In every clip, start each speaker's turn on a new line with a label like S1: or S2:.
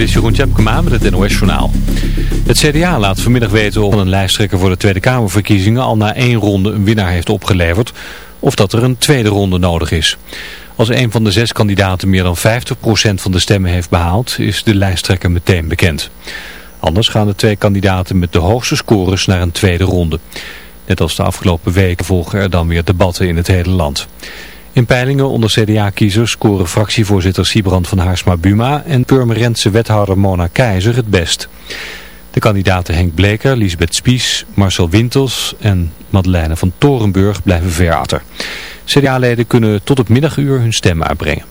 S1: is Jeroen Tjepkema met het NOS Journaal. Het CDA laat vanmiddag weten of een lijsttrekker voor de Tweede Kamerverkiezingen al na één ronde een winnaar heeft opgeleverd of dat er een tweede ronde nodig is. Als een van de zes kandidaten meer dan 50% van de stemmen heeft behaald, is de lijsttrekker meteen bekend. Anders gaan de twee kandidaten met de hoogste scores naar een tweede ronde. Net als de afgelopen weken volgen er dan weer debatten in het hele land. In peilingen onder CDA-kiezers scoren fractievoorzitter Siebrand van Haarsma-Buma en Purmerendse wethouder Mona Keizer het best. De kandidaten Henk Bleker, Lisbeth Spies, Marcel Wintels en Madeleine van Torenburg blijven ver achter. CDA-leden kunnen tot het middaguur hun stem uitbrengen.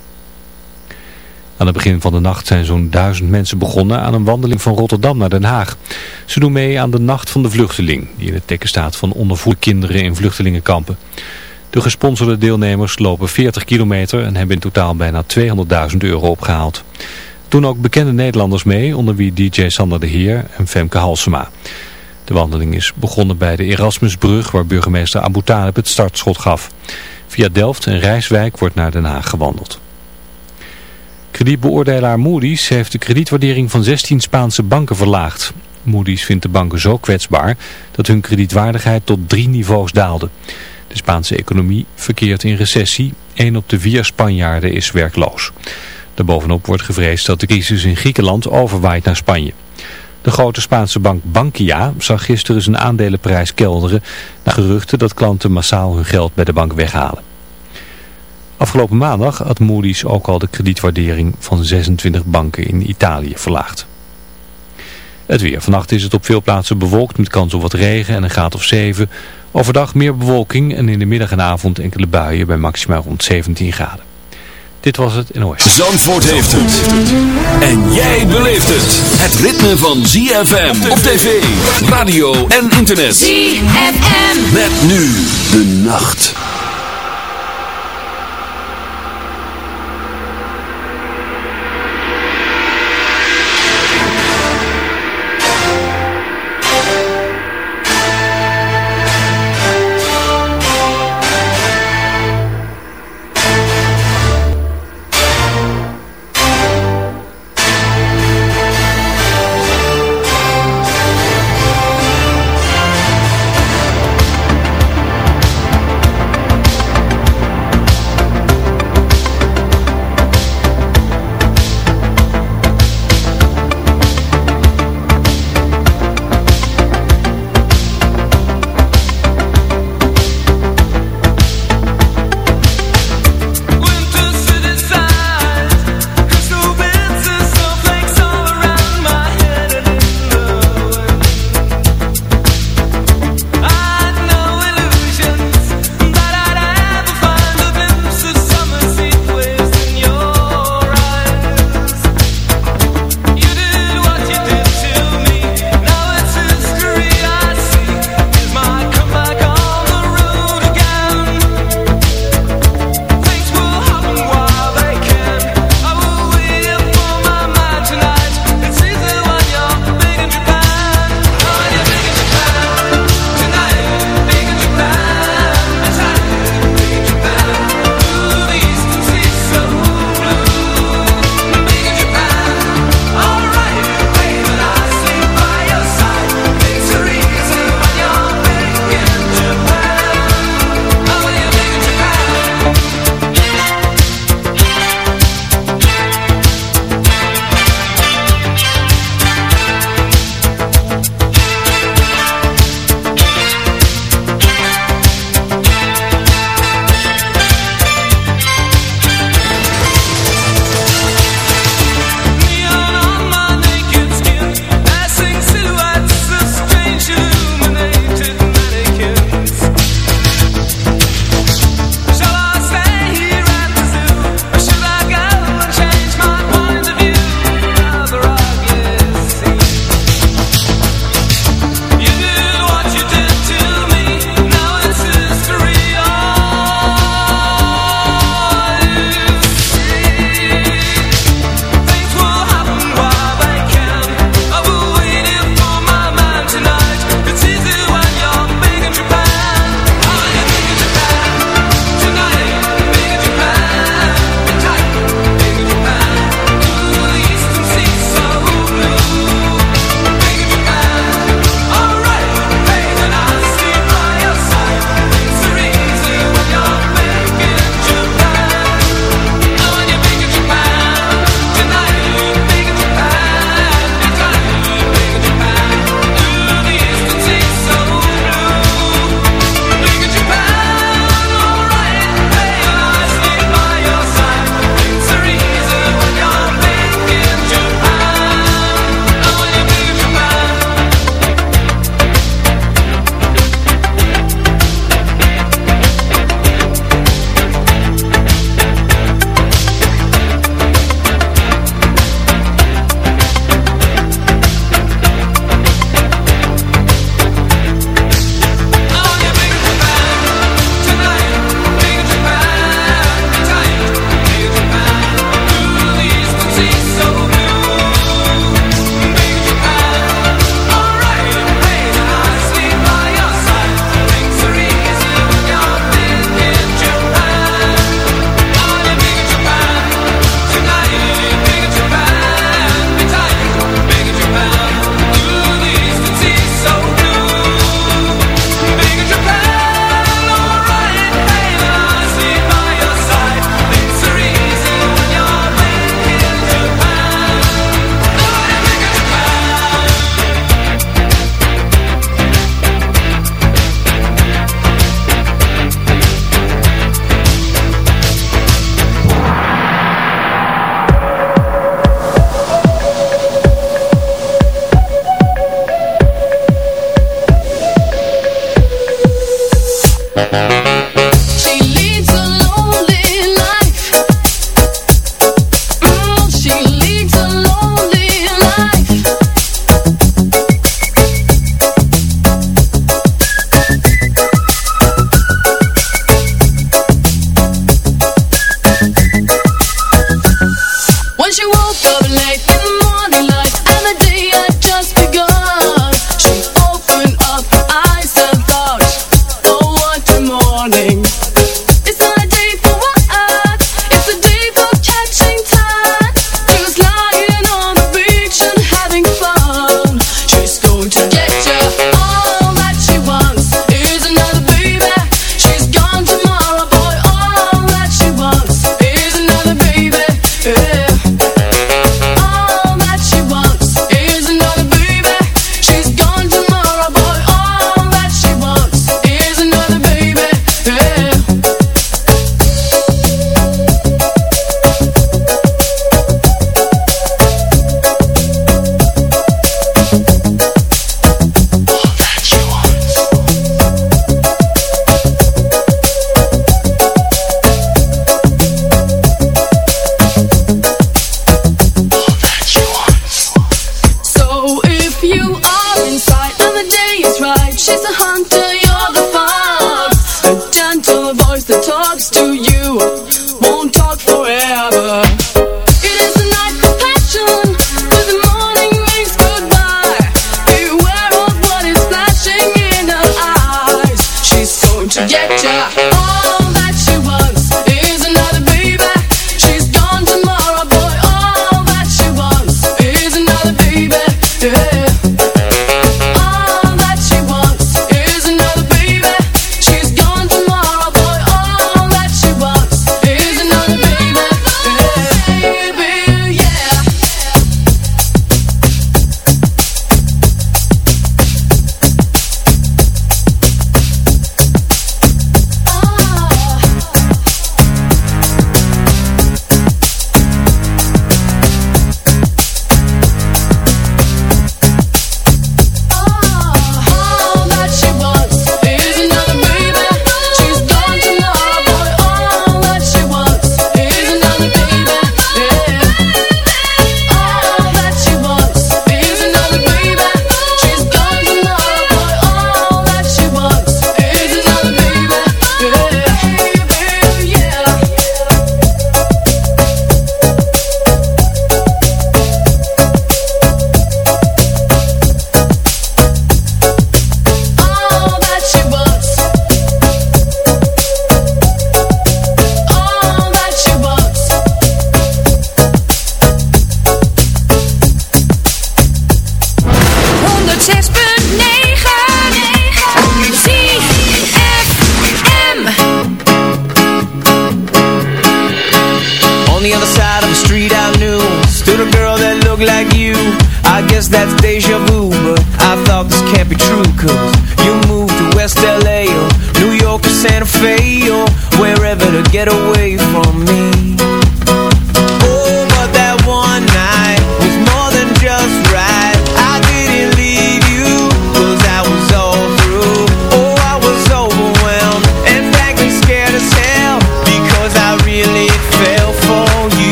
S1: Aan het begin van de nacht zijn zo'n duizend mensen begonnen aan een wandeling van Rotterdam naar Den Haag. Ze doen mee aan de Nacht van de Vluchteling, die in het teken staat van ondervoerde kinderen in vluchtelingenkampen. De gesponsorde deelnemers lopen 40 kilometer en hebben in totaal bijna 200.000 euro opgehaald. Doen ook bekende Nederlanders mee, onder wie DJ Sander de Heer en Femke Halsema. De wandeling is begonnen bij de Erasmusbrug waar burgemeester Abu Talib het startschot gaf. Via Delft en Rijswijk wordt naar Den Haag gewandeld. Kredietbeoordelaar Moody's heeft de kredietwaardering van 16 Spaanse banken verlaagd. Moody's vindt de banken zo kwetsbaar dat hun kredietwaardigheid tot drie niveaus daalde. De Spaanse economie verkeert in recessie. Een op de vier Spanjaarden is werkloos. Daarbovenop wordt gevreesd dat de crisis in Griekenland overwaait naar Spanje. De grote Spaanse bank Bankia zag gisteren zijn aandelenprijs kelderen... na geruchten dat klanten massaal hun geld bij de bank weghalen. Afgelopen maandag had Moody's ook al de kredietwaardering van 26 banken in Italië verlaagd. Het weer. Vannacht is het op veel plaatsen bewolkt met kans op wat regen en een graad of 7. Overdag meer bewolking en in de middag en avond enkele buien bij maximaal rond 17 graden. Dit was het NOS.
S2: Zandvoort heeft het. En jij beleeft het. Het ritme van ZFM op tv, radio en internet.
S3: ZFM.
S2: Met nu de nacht.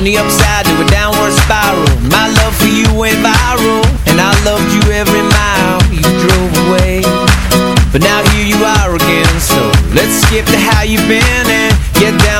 S4: On the upside to a downward
S2: spiral. My love for you went viral And I loved you every mile
S5: you
S6: drove away. But now
S7: here you are again So let's skip to how you've been And get down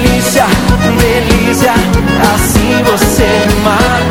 S1: delícia, assim você me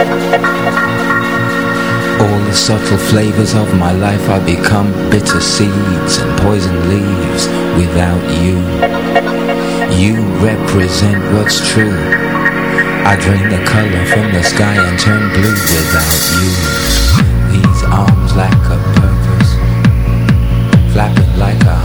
S8: All the subtle flavors of my life I become bitter seeds and poison leaves without you. You represent what's true. I drain the color from the sky and turn blue without you. These arms lack a purpose. Flapping like a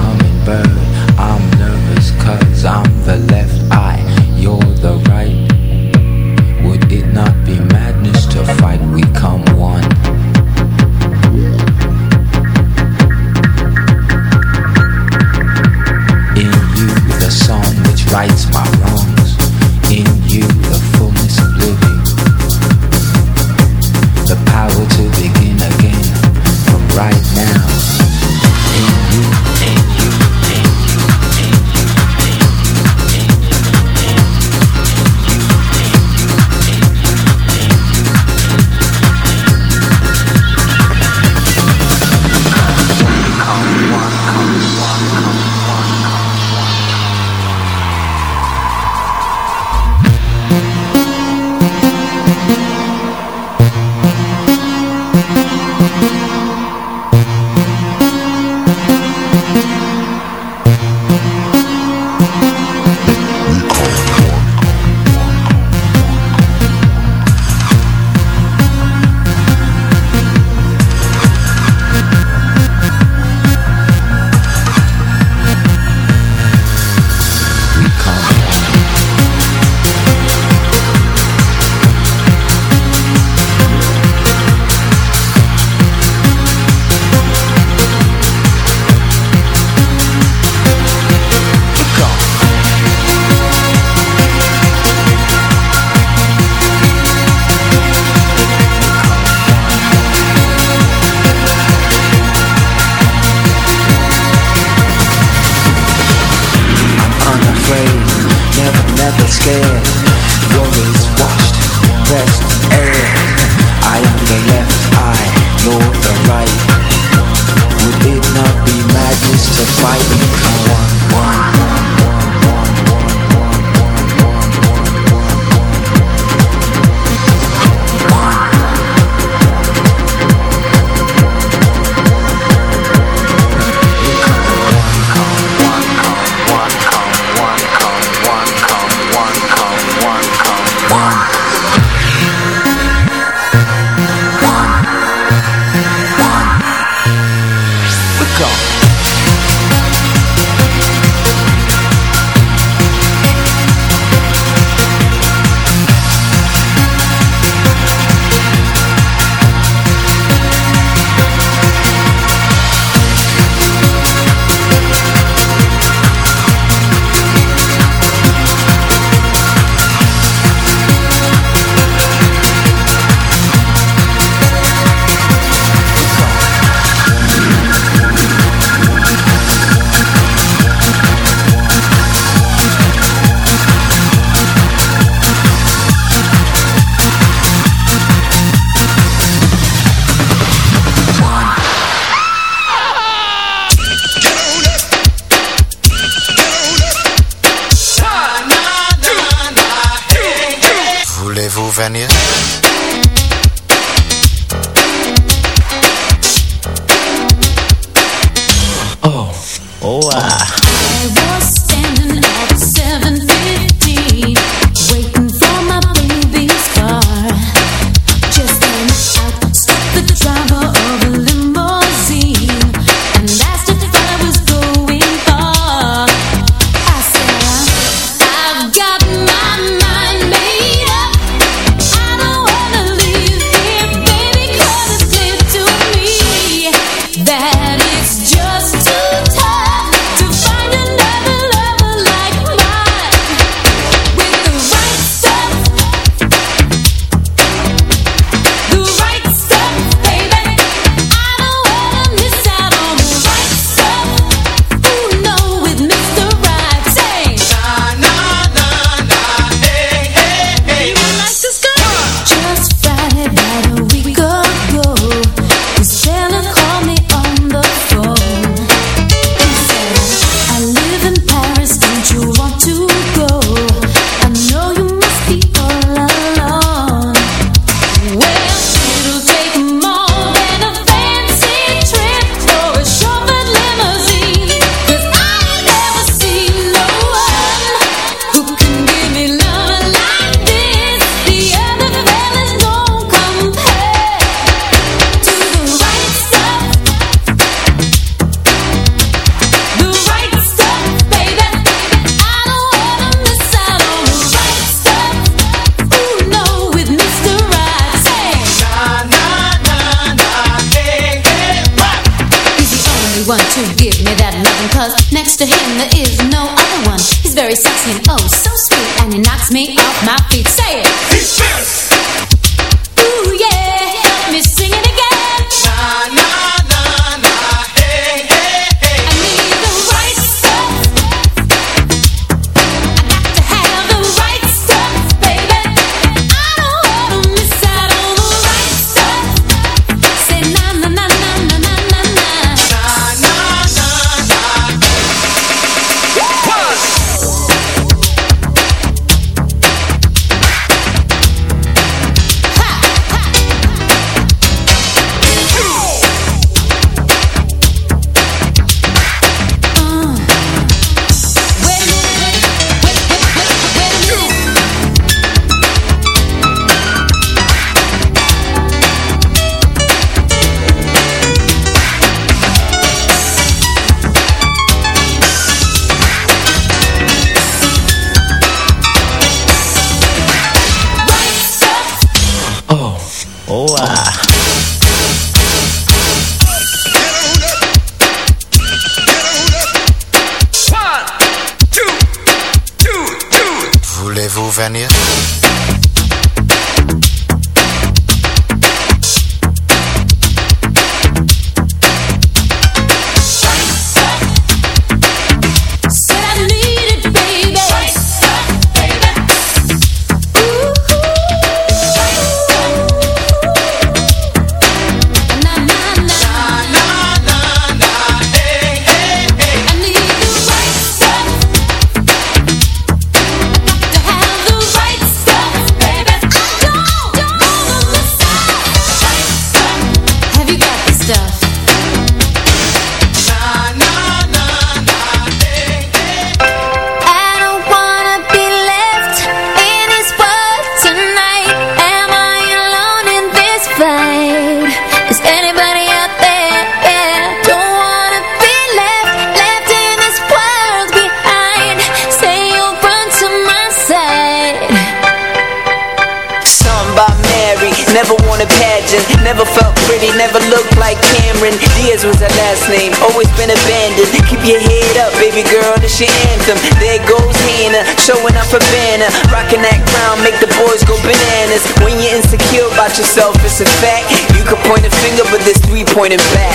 S4: pointing back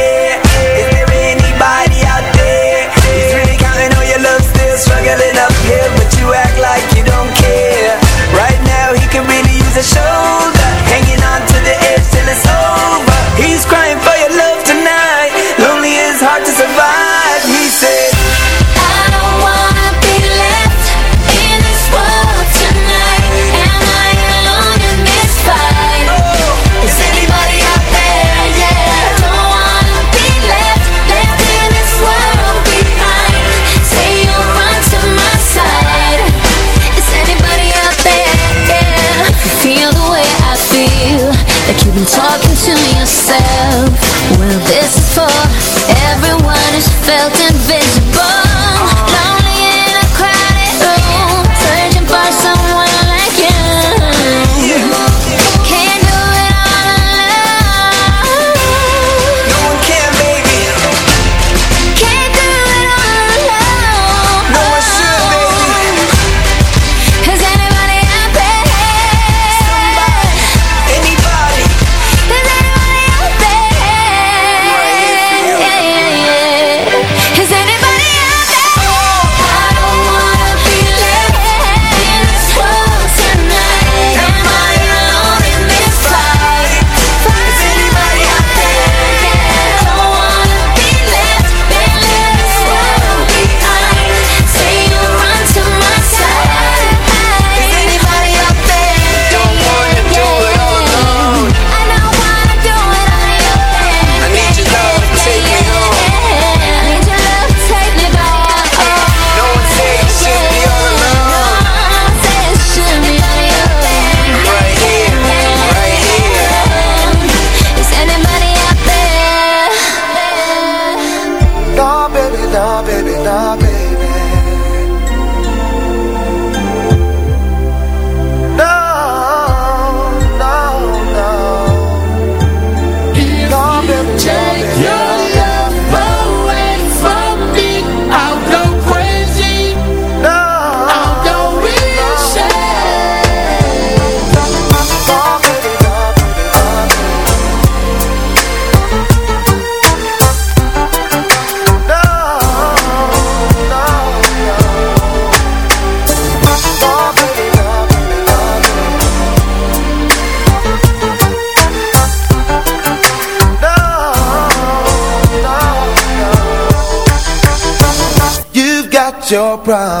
S3: cry